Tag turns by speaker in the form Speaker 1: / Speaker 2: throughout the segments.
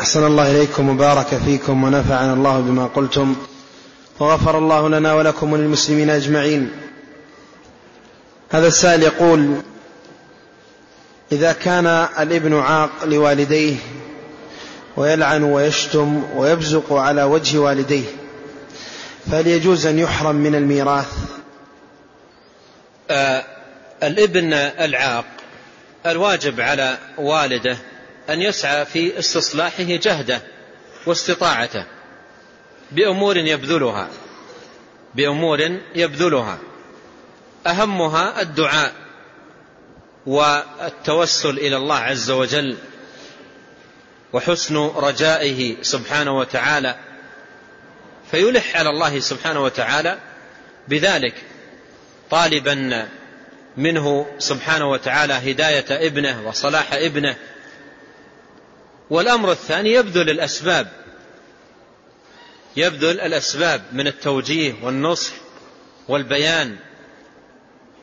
Speaker 1: أحسن الله إليكم وبارك فيكم ونفعنا الله بما قلتم وغفر الله لنا ولكم وللمسلمين أجمعين. هذا السائل يقول إذا كان الابن عاق لوالديه ويلعن ويشتم ويبزق على وجه والديه فهل يجوز أن يحرم من الميراث؟
Speaker 2: آه الابن العاق الواجب على والده أن يسعى في استصلاحه جهده واستطاعته بأمور يبذلها بأمور يبذلها. أهمها الدعاء والتوسل إلى الله عز وجل وحسن رجائه سبحانه وتعالى فيلح على الله سبحانه وتعالى بذلك. طالبا منه سبحانه وتعالى هداية ابنه وصلاح ابنه والأمر الثاني يبذل الأسباب. يبذل الأسباب من التوجيه والنصح والبيان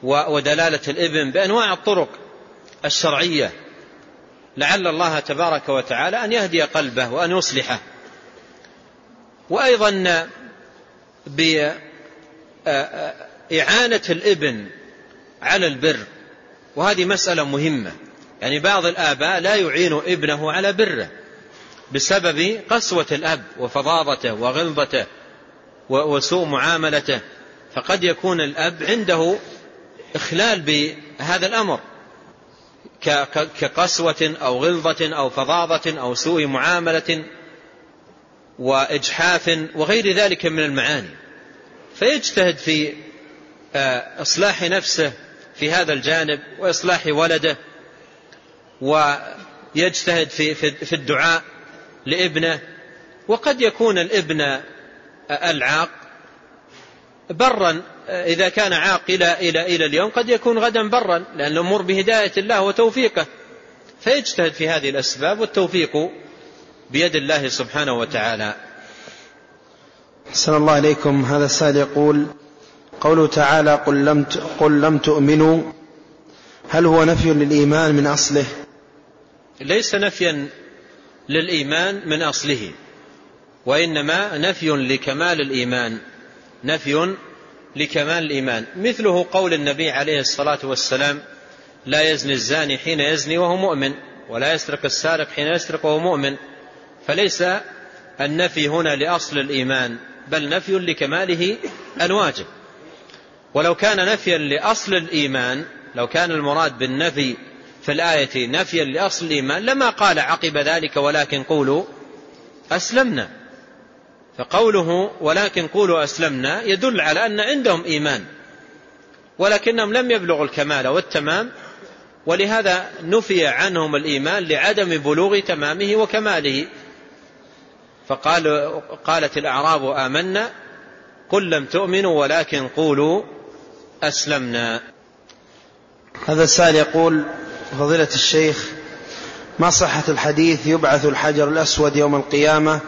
Speaker 2: ودلالة الإبن بأنواع الطرق الشرعية. لعل الله تبارك وتعالى أن يهدي قلبه وأن يصلحه. وأيضا بإعانة الإبن على البر. وهذه مسألة مهمة. يعني بعض الآباء لا يعين ابنه على بره بسبب قسوة الأب وفظاظته وغلظته وسوء معاملته. فقد يكون الأب عنده إخلال بهذا الأمر كقسوة أو غلظة أو فظاظة أو سوء معاملة وإجحاف وغير ذلك من المعاني. فيجتهد في آه، إصلاح نفسه في هذا الجانب وإصلاح ولده ويجتهد في في الدعاء لابنه. وقد يكون الابن العاق برا إذا كان عاق إلى إلى إلى اليوم قد يكون غدا برا لأن الأمور بهداية الله وتوفيقه. فيجتهد في هذه الأسباب والتوفيق بيد الله سبحانه وتعالى.
Speaker 1: أحسن الله إليكم. هذا السائل يقول قوله تعالى قل لم قل لم تؤمنوا هل هو نفي للإيمان من أصله؟
Speaker 2: ليس نفيا للإيمان من أصله وإنما نفي لكمال الإيمان نفي لكمال الإيمان. مثله قول النبي عليه الصلاة والسلام لا يزني الزاني حين يزني وهو مؤمن ولا يسرق السارق حين يسرق وهو مؤمن. فليس النفي هنا لأصل الإيمان بل نفي لكماله الواجب. ولو كان نفيا لأصل الإيمان لو كان المراد بالنفي في الآية نفيا لأصل الإيمان لما قال عقب ذلك ولكن قولوا أسلمنا. فقوله ولكن قولوا أسلمنا يدل على أن عندهم إيمان ولكنهم لم يبلغوا الكمال والتمام ولهذا نفي عنهم الإيمان لعدم بلوغ تمامه وكماله. فقال قالت الأعراب آمنا قل لم تؤمنوا ولكن قولوا أسلمنا.
Speaker 1: هذا السائل يقول فضيلة الشيخ ما صحة الحديث يبعث الحجر الأسود يوم القيامة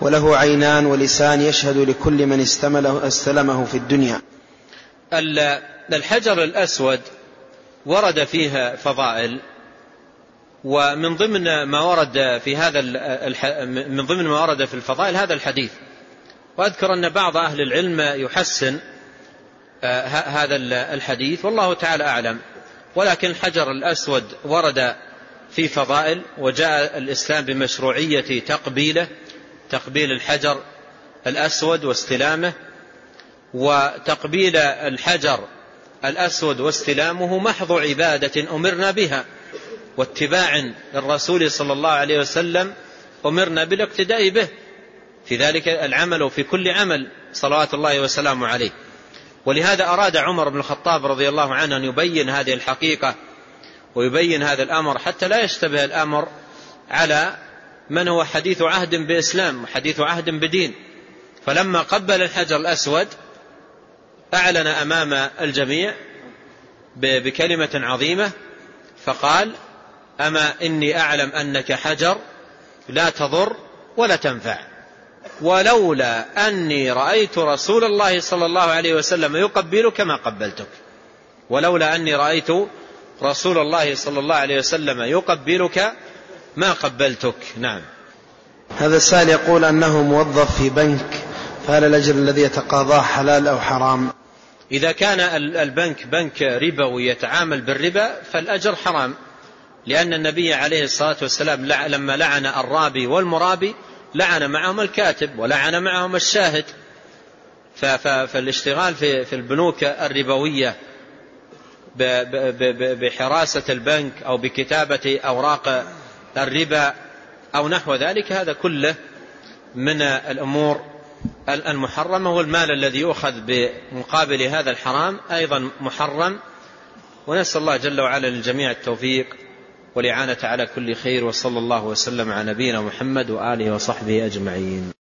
Speaker 1: وله عينان ولسان يشهد لكل من استلمه في الدنيا؟
Speaker 2: الحجر الأسود ورد فيها فضائل ومن ضمن ما ورد في هذا من ضمن ما ورد في الفضائل هذا الحديث. وأذكر أن بعض أهل العلم يحسن آه، هذا الحديث والله تعالى أعلم. ولكن الحجر الأسود ورد في فضائل وجاء الإسلام بمشروعية تقبيله تقبيل الحجر الأسود واستلامه وتقبيل الحجر الأسود واستلامه محض عبادة أمرنا بها واتباع الرسول صلى الله عليه وسلم أمرنا بالاقتداء به. في ذلك العمل وفي كل عمل صلوات الله وسلامه عليه. ولهذا أراد عمر بن الخطاب رضي الله عنه أن يبين هذه الحقيقة ويبين هذا الأمر حتى لا يشتبه الأمر على من هو حديث عهد بإسلام وحديث عهد بدين. فلما قبل الحجر الأسود أعلن أمام الجميع بكلمة عظيمة فقال أما إني أعلم أنك حجر لا تضر ولا تنفع. ولولا أني رأيت رسول الله صلى الله عليه وسلم يقبلك ما قبلتك. ولولا أني رأيت رسول الله صلى الله عليه وسلم يقبلك ما قبلتك. نعم.
Speaker 1: هذا السائل يقول أنه موظف في بنك فهل الأجر الذي يتقاضاه حلال أو حرام؟
Speaker 2: إذا كان البنك بنك ربوي يتعامل بالربا فالأجر حرام لأن النبي عليه الصلاة والسلام لما لعن الرابي والمرابي لعن معهم الكاتب ولعن معهم الشاهد. فالاشتغال في البنوك الربوية بحراسة البنك أو بكتابة أوراق الربا أو نحو ذلك هذا كله من الأمور المحرمة والمال الذي يؤخذ بمقابل هذا الحرام أيضا محرم. ونسأل الله جل وعلا للجميع التوفيق والإعانة على كل خير وصلى الله وسلم على نبينا محمد وآله وصحبه أجمعين.